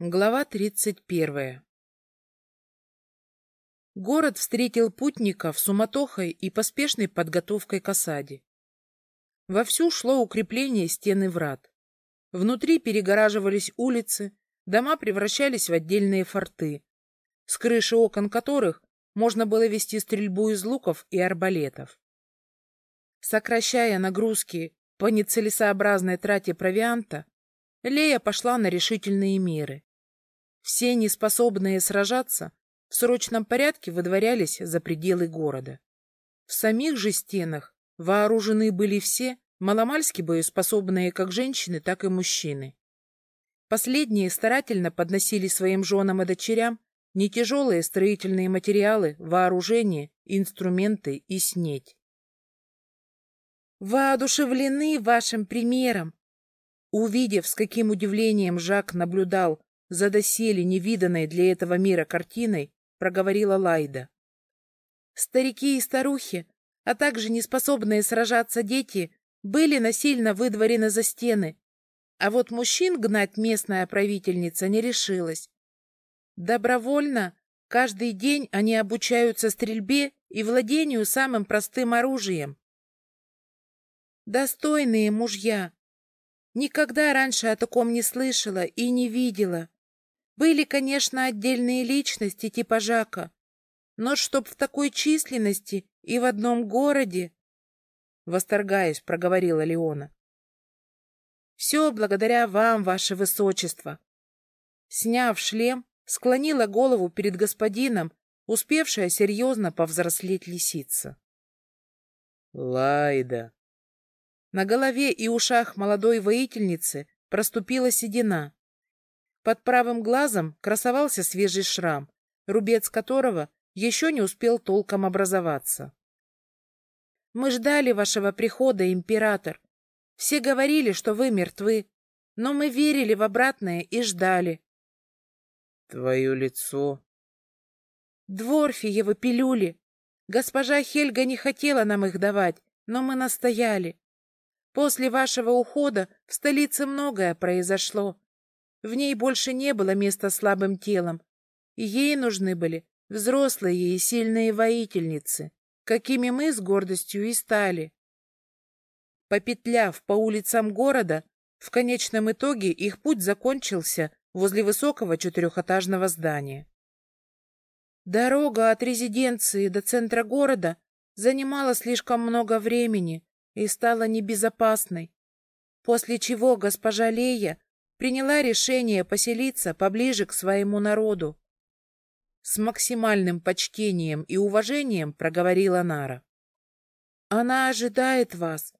Глава тридцать первая Город встретил путников суматохой и поспешной подготовкой к осаде. Вовсю шло укрепление стены врат. Внутри перегораживались улицы, дома превращались в отдельные форты, с крыши окон которых можно было вести стрельбу из луков и арбалетов. Сокращая нагрузки по нецелесообразной трате провианта, Лея пошла на решительные меры. Все неспособные сражаться в срочном порядке выдворялись за пределы города. В самих же стенах вооружены были все, маломальски боеспособные как женщины, так и мужчины. Последние старательно подносили своим женам и дочерям не тяжелые строительные материалы, вооружение, инструменты и снеть. «Воодушевлены вашим примером!» Увидев, с каким удивлением Жак наблюдал за доселе невиданной для этого мира картиной, проговорила Лайда. Старики и старухи, а также неспособные сражаться дети, были насильно выдворены за стены, а вот мужчин гнать местная правительница не решилась. Добровольно каждый день они обучаются стрельбе и владению самым простым оружием. Достойные мужья, Никогда раньше о таком не слышала и не видела. Были, конечно, отдельные личности типа Жака, но чтоб в такой численности и в одном городе... Восторгаясь, проговорила Леона. Все благодаря вам, ваше высочество. Сняв шлем, склонила голову перед господином, успевшая серьезно повзрослеть лисица. Лайда, на голове и ушах молодой воительницы проступила седина. Под правым глазом красовался свежий шрам, рубец которого еще не успел толком образоваться. «Мы ждали вашего прихода, император. Все говорили, что вы мертвы, но мы верили в обратное и ждали». «Твое лицо...» «Дворфиевы пилюли. Госпожа Хельга не хотела нам их давать, но мы настояли. После вашего ухода в столице многое произошло. В ней больше не было места слабым телом, ей нужны были взрослые и сильные воительницы, какими мы с гордостью и стали. Попетляв по улицам города, в конечном итоге их путь закончился возле высокого четырехэтажного здания. Дорога от резиденции до центра города занимала слишком много времени, и стала небезопасной, после чего госпожа Лея приняла решение поселиться поближе к своему народу. С максимальным почтением и уважением проговорила Нара. Она ожидает вас,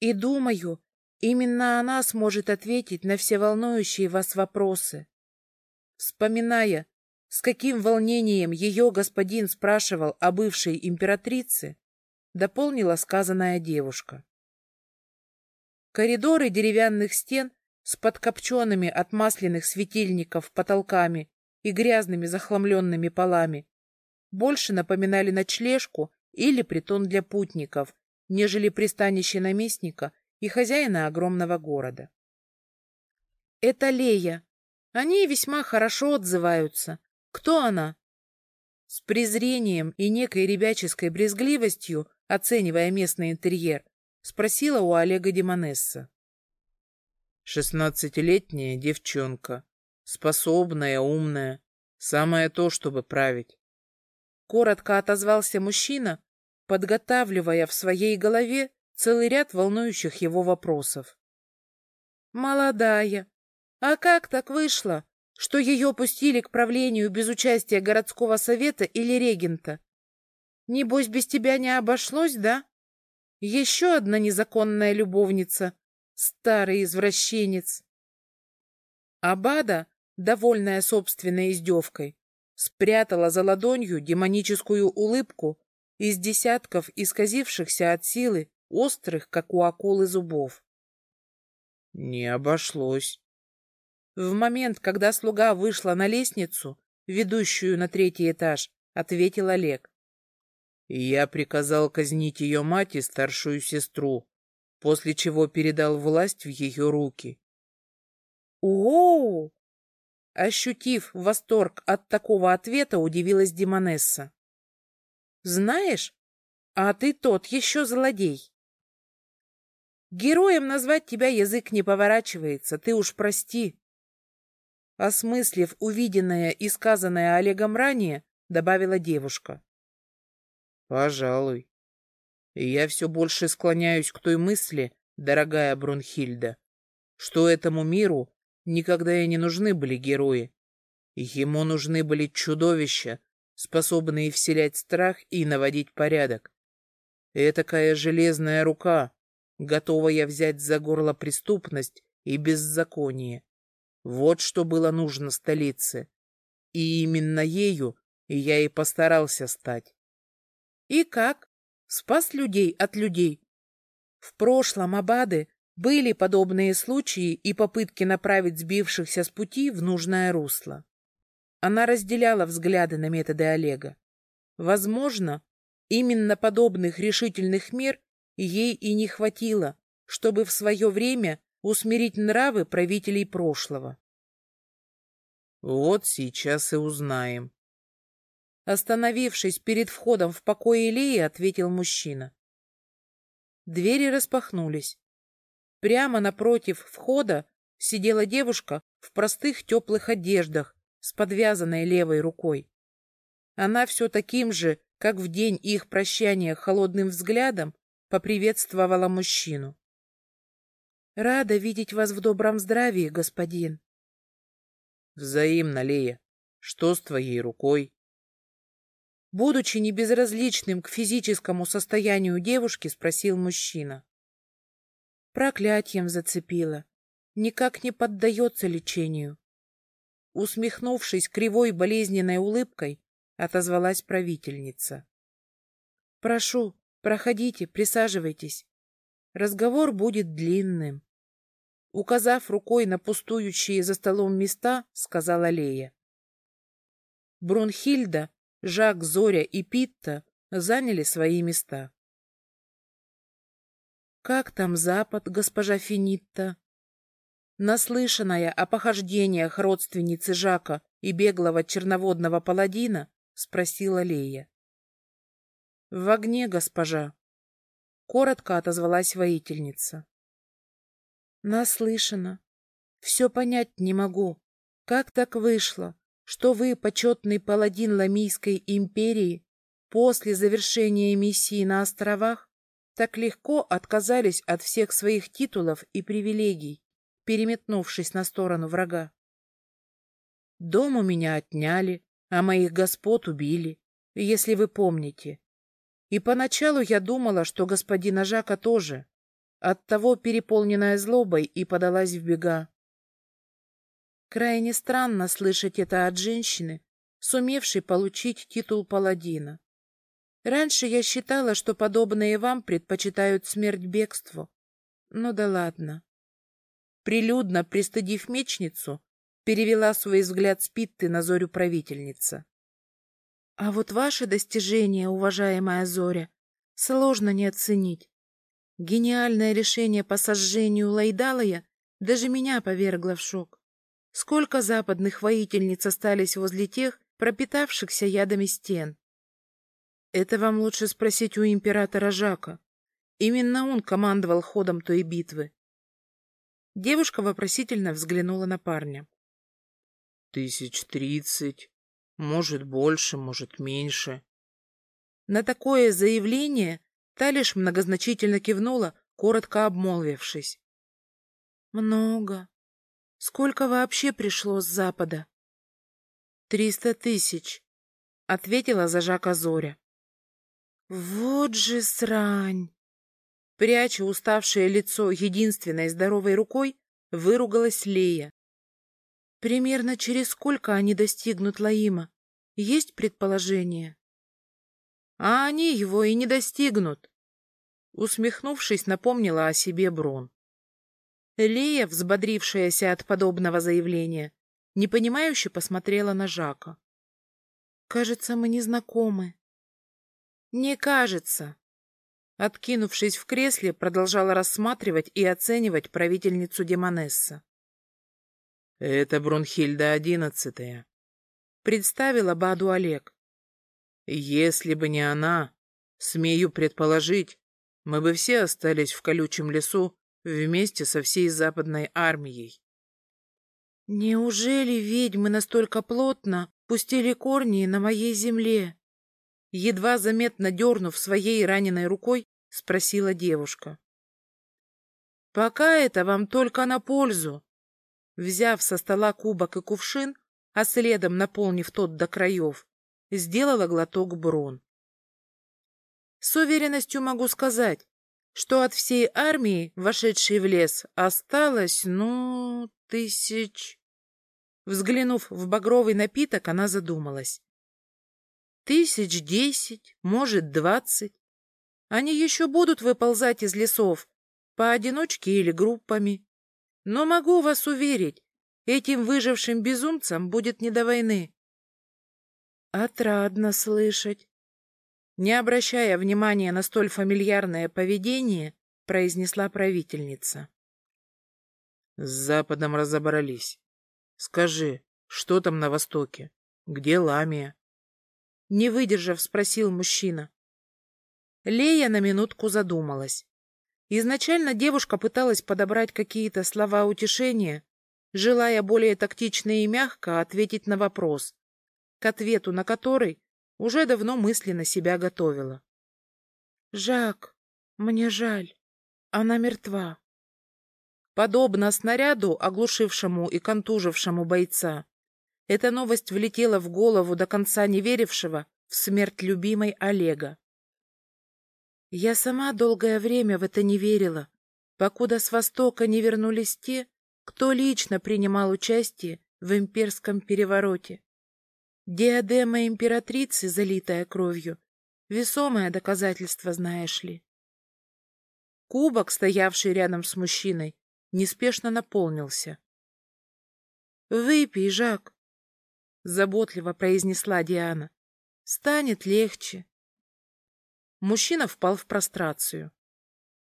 и, думаю, именно она сможет ответить на все волнующие вас вопросы. Вспоминая, с каким волнением ее господин спрашивал о бывшей императрице, дополнила сказанная девушка. Коридоры деревянных стен с подкопченными от масляных светильников потолками и грязными захламленными полами больше напоминали ночлежку или притон для путников, нежели пристанище наместника и хозяина огромного города. «Это Лея. Они весьма хорошо отзываются. Кто она?» С презрением и некой ребяческой брезгливостью оценивая местный интерьер, спросила у Олега Демонесса. «Шестнадцатилетняя девчонка, способная, умная, самое то, чтобы править». Коротко отозвался мужчина, подготавливая в своей голове целый ряд волнующих его вопросов. «Молодая. А как так вышло, что ее пустили к правлению без участия городского совета или регента? Небось, без тебя не обошлось, да? Еще одна незаконная любовница. Старый извращенец. Абада, довольная собственной издевкой, спрятала за ладонью демоническую улыбку из десятков исказившихся от силы острых, как у акулы, зубов. Не обошлось. В момент, когда слуга вышла на лестницу, ведущую на третий этаж, ответил Олег я приказал казнить ее мать и старшую сестру, после чего передал власть в ее руки. О! Ощутив восторг от такого ответа, удивилась Демонесса. «Знаешь, а ты тот еще злодей. Героем назвать тебя язык не поворачивается, ты уж прости». Осмыслив увиденное и сказанное Олегом ранее, добавила девушка. «Пожалуй. Я все больше склоняюсь к той мысли, дорогая Брунхильда, что этому миру никогда и не нужны были герои. Ему нужны были чудовища, способные вселять страх и наводить порядок. Этакая железная рука, готовая взять за горло преступность и беззаконие. Вот что было нужно столице. И именно ею я и постарался стать. И как? Спас людей от людей. В прошлом Абады были подобные случаи и попытки направить сбившихся с пути в нужное русло. Она разделяла взгляды на методы Олега. Возможно, именно подобных решительных мер ей и не хватило, чтобы в свое время усмирить нравы правителей прошлого. Вот сейчас и узнаем. Остановившись перед входом в покой Илеи, ответил мужчина. Двери распахнулись. Прямо напротив входа сидела девушка в простых теплых одеждах с подвязанной левой рукой. Она все таким же, как в день их прощания холодным взглядом, поприветствовала мужчину. «Рада видеть вас в добром здравии, господин». «Взаимно, Лея. Что с твоей рукой?» Будучи небезразличным к физическому состоянию девушки, спросил мужчина. Проклятием зацепило. Никак не поддается лечению. Усмехнувшись кривой болезненной улыбкой, отозвалась правительница. «Прошу, проходите, присаживайтесь. Разговор будет длинным». Указав рукой на пустующие за столом места, сказала Лея. Брунхильда, Жак, Зоря и Питта заняли свои места. «Как там Запад, госпожа Финитта?» Наслышанная о похождениях родственницы Жака и беглого черноводного паладина, спросила Лея. «В огне, госпожа», — коротко отозвалась воительница. «Наслышана. Все понять не могу. Как так вышло, что вы, почетный паладин Ламийской империи, после завершения миссии на островах, так легко отказались от всех своих титулов и привилегий, переметнувшись на сторону врага. Дом у меня отняли, а моих господ убили, если вы помните. И поначалу я думала, что господина Жака тоже. Оттого переполненная злобой и подалась в бега. Крайне странно слышать это от женщины, сумевшей получить титул паладина. Раньше я считала, что подобные вам предпочитают смерть бегству. Ну да ладно прилюдно пристыдив мечницу, перевела свой взгляд с Питты на Зорю правительница. — А вот ваше достижение, уважаемая Зоря, сложно не оценить. Гениальное решение по сожжению Лайдалая даже меня повергло в шок. Сколько западных воительниц остались возле тех, пропитавшихся ядами стен? Это вам лучше спросить у императора Жака. Именно он командовал ходом той битвы. Девушка вопросительно взглянула на парня. Тысяч тридцать, может больше, может меньше. На такое заявление та лишь многозначительно кивнула, коротко обмолвившись. Много. Сколько вообще пришло с запада? Триста тысяч, ответила за Жака Зоря. Вот же срань! Пряча уставшее лицо единственной здоровой рукой, выругалась Лея. Примерно через сколько они достигнут Лаима? Есть предположение? А они его и не достигнут. Усмехнувшись, напомнила о себе Брон. Лея, взбодрившаяся от подобного заявления, непонимающе посмотрела на Жака. «Кажется, мы не знакомы». «Не кажется», Откинувшись в кресле, продолжала рассматривать и оценивать правительницу Демонесса. Это Брунхильда одиннадцатая. Представила Баду Олег. Если бы не она, смею предположить, мы бы все остались в колючем лесу вместе со всей западной армией. Неужели ведьмы настолько плотно пустили корни на моей земле? Едва заметно дернув своей раненой рукой, спросила девушка. Пока это вам только на пользу. Взяв со стола кубок и кувшин, а следом наполнив тот до краев, сделала глоток брон. С уверенностью могу сказать, что от всей армии, вошедшей в лес, осталось, ну, тысяч... Взглянув в багровый напиток, она задумалась. Тысяч десять, может, двадцать. Они еще будут выползать из лесов, поодиночке или группами. Но могу вас уверить, этим выжившим безумцам будет не до войны. Отрадно слышать. Не обращая внимания на столь фамильярное поведение, произнесла правительница. С Западом разобрались. Скажи, что там на Востоке? Где Ламия? Не выдержав, спросил мужчина. Лея на минутку задумалась. Изначально девушка пыталась подобрать какие-то слова утешения, желая более тактично и мягко ответить на вопрос, к ответу на который уже давно мысленно себя готовила. «Жак, мне жаль. Она мертва». Подобно снаряду, оглушившему и контужившему бойца, эта новость влетела в голову до конца не верившего в смерть любимой Олега. Я сама долгое время в это не верила, покуда с Востока не вернулись те, кто лично принимал участие в имперском перевороте. Диадема императрицы, залитая кровью, весомое доказательство, знаешь ли. Кубок, стоявший рядом с мужчиной, неспешно наполнился. — Выпей, Жак, — заботливо произнесла Диана. — Станет легче. Мужчина впал в прострацию.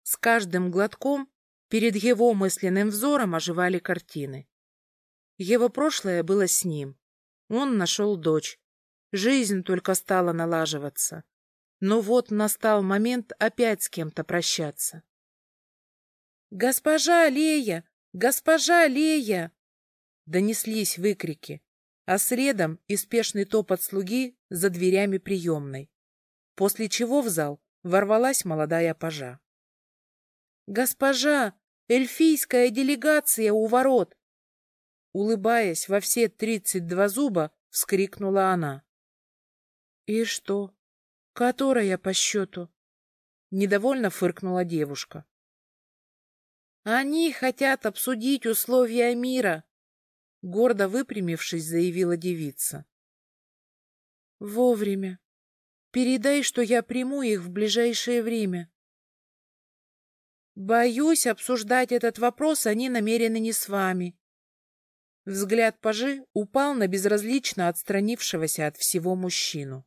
С каждым глотком перед его мысленным взором оживали картины. Его прошлое было с ним. Он нашел дочь. Жизнь только стала налаживаться. Но вот настал момент опять с кем-то прощаться. «Госпожа Лея! Госпожа Лея!» Донеслись выкрики, а следом и топот слуги за дверями приемной, после чего в зал ворвалась молодая пажа. «Госпожа! Эльфийская делегация у ворот! Улыбаясь во все тридцать два зуба, вскрикнула она. «И что? Которая по счету?» Недовольно фыркнула девушка. «Они хотят обсудить условия мира», — гордо выпрямившись, заявила девица. «Вовремя. Передай, что я приму их в ближайшее время». «Боюсь, обсуждать этот вопрос они намерены не с вами», Взгляд пажи упал на безразлично отстранившегося от всего мужчину.